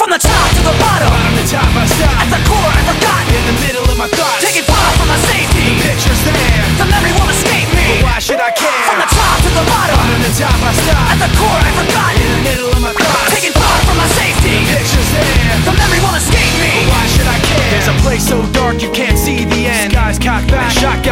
From the top to the bottom, Bottom to top, I stop. at the core I forgot. In the middle of my thoughts. Taking far from my safety, Pictures there. the memory won't escape me. Why should I care? From the top to the bottom, Bottom to top, I stop. at the core I forgot. In the middle of my thoughts. Taking far from my safety, Pictures there. the memory won't escape me. Why should I care? There's a place so dark you can't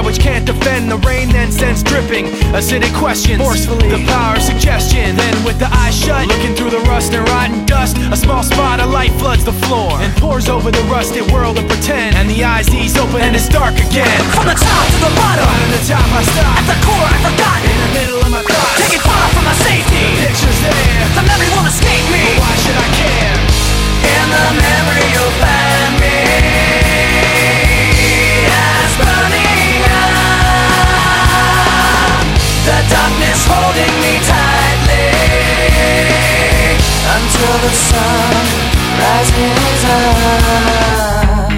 which can't defend. The rain then sends dripping, acidic questions. Forcefully, the power of suggestion. Then with the eyes shut, looking through the rust and rotten dust, a small spot of light floods the floor and pours over the rusted world of pretend. And the eyes ease open and it's dark again. From the top to the holding me tightly until the sun rises up.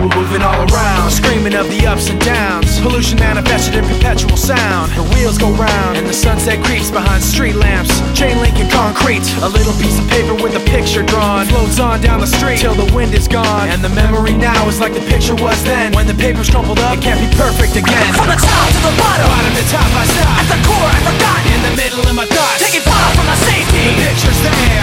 We're moving all around, screaming of the ups and downs. Pollution manifested in perpetual sound. The wheels go round, and the sunset creeps behind street lamps. Chain link and concrete. A little piece of paper with a picture drawn. Floats on down the street till the wind is gone. And the memory now is like the picture was then. When the paper's crumpled up, it can't be perfect again. From the top to the bottom, Bottom to top, I stop. at the core I forgot. In the middle of my thoughts. Taking far from my safety, The Pictures there.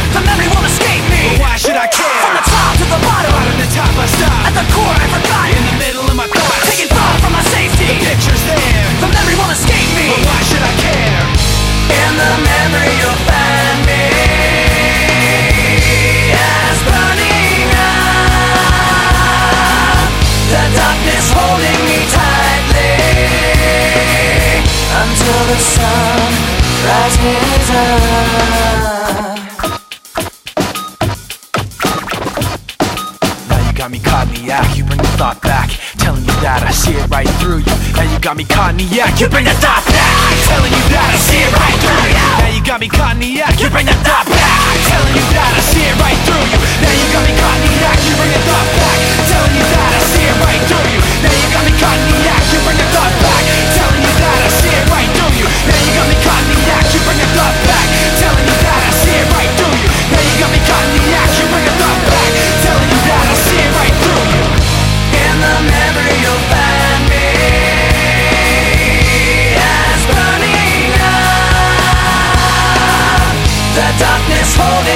Until the sun rises up. Got me caught in the act, you bring the thought back. Telling you that I see it right through you. Now you got me caught in the act, you bring the thought back. Telling you that I see it right through you. Now you got me caught in the act, you bring the thought back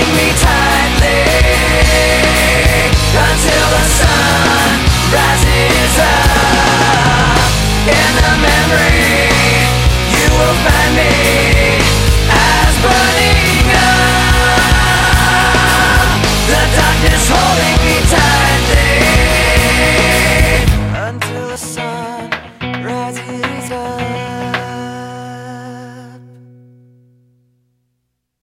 holding me tightly until the sun rises up. In the memory